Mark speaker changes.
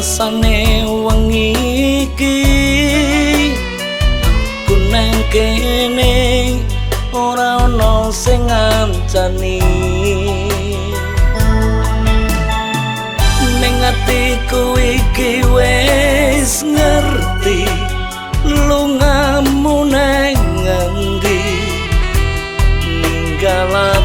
Speaker 1: rasane wengi iki. Aku nang kene ora ana sing ngancani. Ning atiku iki wis ngerti lungamu nang ngendi. Ninggalan